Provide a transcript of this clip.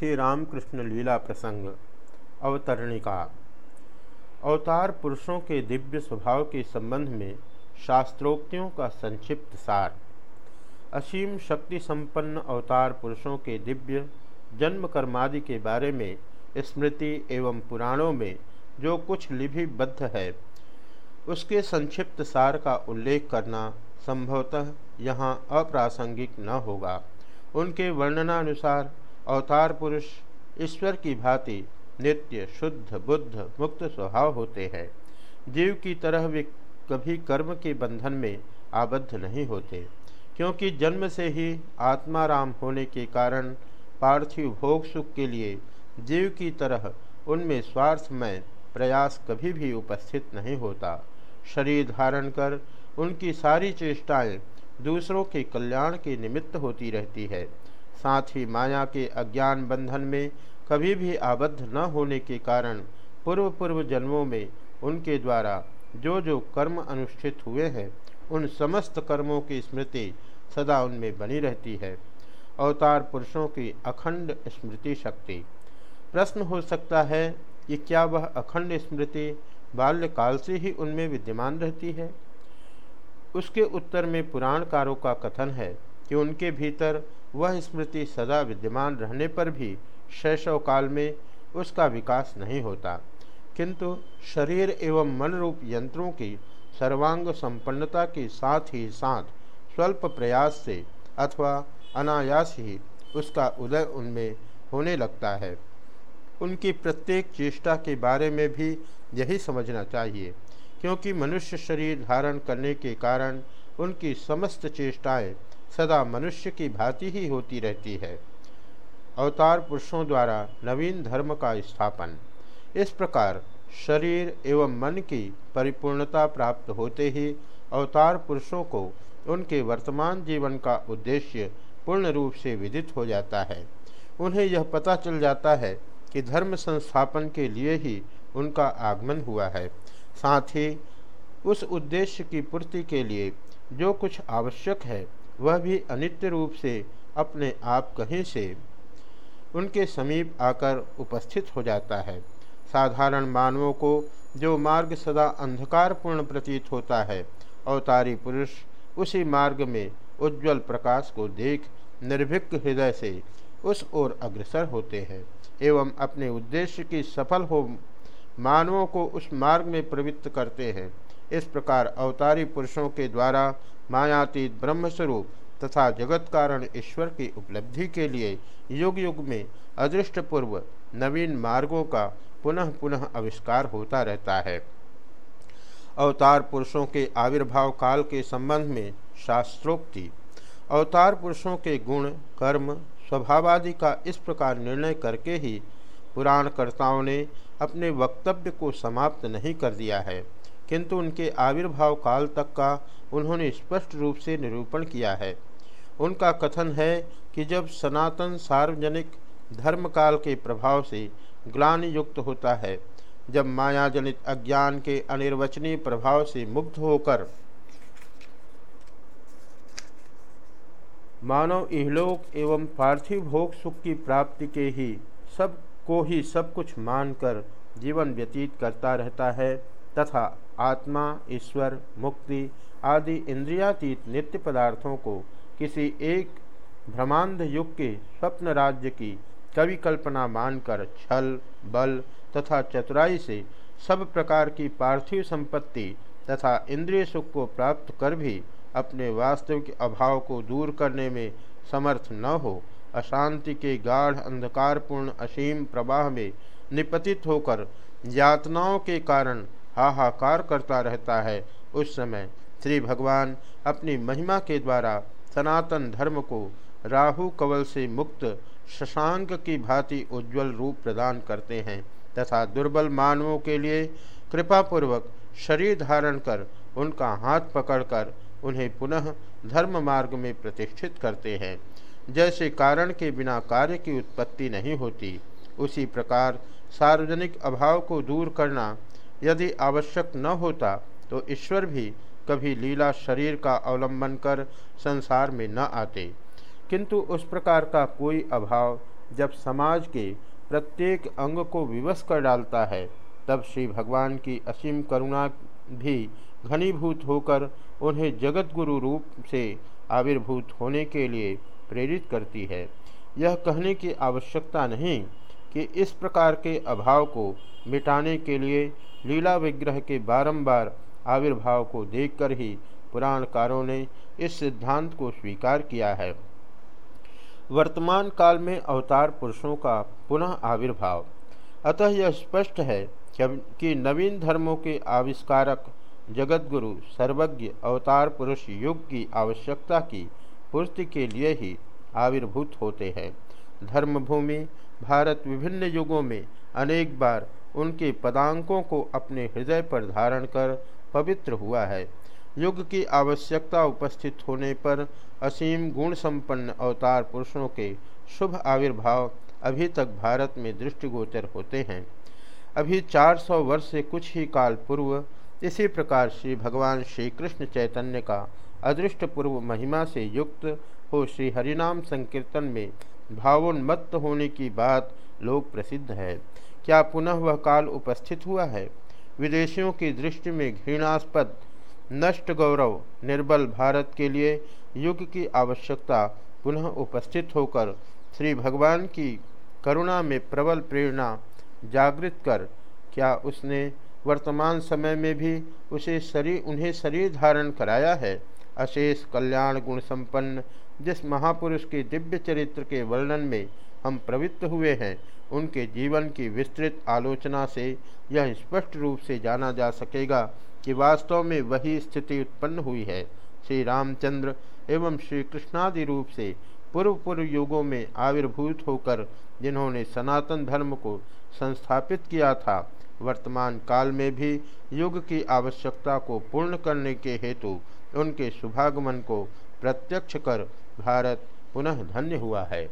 श्री रामकृष्ण लीला प्रसंग, अवतरणिका। अवतार पुरुषों के दिव्य स्वभाव के संबंध में शास्त्रोक्तियों का संक्षिप्त सार। असीम शक्ति संपन्न अवतार पुरुषों के दिव्य जन्म कर्मादि के बारे में स्मृति एवं पुराणों में जो कुछ लिपिबद्ध है, उसके संक्षिप्त सार का उल्लेख करना संभवतः यहाँ अप्रासंगिक न होगा। उनके वर्णनानुसार अवतार पुरुष, ईश्वर की भांति नित्य, शुद्ध, बुद्ध, मुक्त स्वभाव होते हैं। जीव की तरह वे कभी कर्म के बंधन में आबद्ध नहीं होते, क्योंकि जन्म से ही आत्माराम होने के कारण पार्थिव भोग सुख के लिए जीव की तरह उनमें स्वार्थमय प्रयास कभी भी उपस्थित नहीं होता। शरीर धारण कर उनकी सारी चेष्टाएँ दूसरों के कल्याण के निमित्त होती रहती है। साथ ही माया के अज्ञान बंधन में कभी भी आबद्ध न होने के कारण पूर्व पूर्व जन्मों में उनके द्वारा जो जो कर्म अनुष्ठित हुए हैं, उन समस्त कर्मों की स्मृति सदा उनमें बनी रहती है। अवतार पुरुषों की अखंड स्मृति शक्ति। प्रश्न हो सकता है कि क्या वह अखंड स्मृति बाल्यकाल से ही उनमें विद्यमान रहती है? उसके उत्तर में पुराणकारों का कथन है कि उनके भीतर वह स्मृति सदा विद्यमान रहने पर भी शैशव काल में उसका विकास नहीं होता। किंतु शरीर एवं मन रूप यंत्रों की सर्वांग संपन्नता के साथ ही साथ स्वल्प प्रयास से अथवा अनायास ही उसका उदय उनमें होने लगता है। उनकी प्रत्येक चेष्टा के बारे में भी यही समझना चाहिए, क्योंकि मनुष्य शरीर धारण करने के कारण उनकी समस्त चेष्टाएँ सदा मनुष्य की भांति ही होती रहती है। अवतार पुरुषों द्वारा नवीन धर्म का स्थापन। इस प्रकार शरीर एवं मन की परिपूर्णता प्राप्त होते ही अवतार पुरुषों को उनके वर्तमान जीवन का उद्देश्य पूर्ण रूप से विदित हो जाता है। उन्हें यह पता चल जाता है कि धर्म संस्थापन के लिए ही उनका आगमन हुआ है। साथ ही उस उद्देश्य की पूर्ति के लिए जो कुछ आवश्यक है वह भी अनित्य रूप से अपने आप कहीं से उनके समीप आकर उपस्थित हो जाता है। साधारण मानवों को जो मार्ग सदा अंधकारपूर्ण प्रतीत होता है, अवतारी पुरुष उसी मार्ग में उज्जवल प्रकाश को देख निर्भिक हृदय से उस ओर अग्रसर होते हैं एवं अपने उद्देश्य की सफल हो मानवों को उस मार्ग में प्रवृत्त करते हैं। इस प्रकार अवतारी पुरुषों के द्वारा मायातीत ब्रह्मस्वरूप तथा जगत कारण ईश्वर की उपलब्धि के लिए युग युग में अदृष्टपूर्व नवीन मार्गों का पुनः पुनः आविष्कार होता रहता है। अवतार पुरुषों के आविर्भाव काल के संबंध में शास्त्रोक्ति। अवतार पुरुषों के गुण, कर्म, स्वभावादि का इस प्रकार निर्णय करके ही पुराणकर्ताओं ने अपने वक्तव्य को समाप्त नहीं कर दिया है। किंतु उनके आविर्भाव काल तक का उन्होंने स्पष्ट रूप से निरूपण किया है। उनका कथन है कि जब सनातन सार्वजनिक धर्म काल के प्रभाव से ग्लानि युक्त होता है, जब मायाजनित अज्ञान के अनिर्वचनीय प्रभाव से मुक्त होकर मानव इहलोक एवं पार्थिव भोग सुख की प्राप्ति के ही सबको ही सब कुछ मानकर जीवन व्यतीत करता रहता है। तथा आत्मा, ईश्वर, मुक्ति आदि इंद्रियातीत नित्य पदार्थों को किसी एक भ्रमांध युग के स्वप्न राज्य की कवि कल्पना मानकर छल, बल तथा चतुराई से सब प्रकार की पार्थिव संपत्ति तथा इंद्रिय सुख को प्राप्त कर भी अपने वास्तविक अभाव को दूर करने में समर्थ न हो, अशांति के गाढ़ अंधकारपूर्ण असीम प्रवाह में निपतित होकर यातनाओं के कारण हाहाकार करता रहता है। उस समय श्री भगवान अपनी महिमा के द्वारा सनातन धर्म को राहु कवल से मुक्त शशांक की भांति उज्जवल रूप प्रदान करते हैं तथा दुर्बल मानवों के लिए कृपापूर्वक शरीर धारण कर उनका हाथ पकड़कर उन्हें पुनः धर्म मार्ग में प्रतिष्ठित करते हैं। जैसे कारण के बिना कार्य की उत्पत्ति नहीं होती, उसी प्रकार सार्वजनिक अभाव को दूर करना यदि आवश्यक न होता तो ईश्वर भी कभी लीला शरीर का अवलंबन कर संसार में न आते। किंतु उस प्रकार का कोई अभाव जब समाज के प्रत्येक अंग को विवश कर डालता है, तब श्री भगवान की असीम करुणा भी घनीभूत होकर उन्हें जगत गुरु रूप से आविर्भूत होने के लिए प्रेरित करती है। यह कहने की आवश्यकता नहीं कि इस प्रकार के अभाव को मिटाने के लिए लीला विग्रह के बारंबार आविर्भाव को देखकर ही पुराणकारों ने इस सिद्धांत को स्वीकार किया है। वर्तमान काल में अवतार पुरुषों का पुनः आविर्भाव। अतः यह स्पष्ट है कि नवीन धर्मों के आविष्कारक जगतगुरु सर्वज्ञ, अवतार पुरुष युग की आवश्यकता की पूर्ति के लिए ही आविर्भूत होते हैं। धर्मभूमि भारत विभिन्न युगों में अनेक बार उनके पदांकों को अपने हृदय पर धारण कर पवित्र हुआ है। युग की आवश्यकता उपस्थित होने पर असीम गुण संपन्न अवतार पुरुषों के शुभ आविर्भाव अभी तक भारत में दृष्टिगोचर होते हैं। अभी 400 वर्ष से कुछ ही काल पूर्व इसी प्रकार श्री भगवान श्री कृष्ण चैतन्य का अदृष्ट पूर्व महिमा से युक्त हो श्री हरिनाम संकीर्तन में भावोन्मत्त होने की बात लोग प्रसिद्ध है। क्या पुनः वह काल उपस्थित हुआ है? विदेशियों की दृष्टि में घृणास्पद नष्ट गौरव निर्बल भारत के लिए युग की आवश्यकता पुनः उपस्थित होकर श्री भगवान की करुणा में प्रबल प्रेरणा जागृत कर, क्या उसने वर्तमान समय में भी उसे शरीर, उन्हें शरीर धारण कराया है? अशेष कल्याण गुण संपन्न जिस महापुरुष के दिव्य चरित्र के वर्णन में हम प्रवृत्त हुए हैं, उनके जीवन की विस्तृत आलोचना से यह स्पष्ट रूप से जाना जा सकेगा कि वास्तव में वही स्थिति उत्पन्न हुई है। श्री रामचंद्र एवं श्री कृष्णादि रूप से पूर्व पूर्व युगों में आविर्भूत होकर जिन्होंने सनातन धर्म को संस्थापित किया था, वर्तमान काल में भी युग की आवश्यकता को पूर्ण करने के हेतु उनके शुभागमन को प्रत्यक्ष कर भारत पुनः धन्य हुआ है।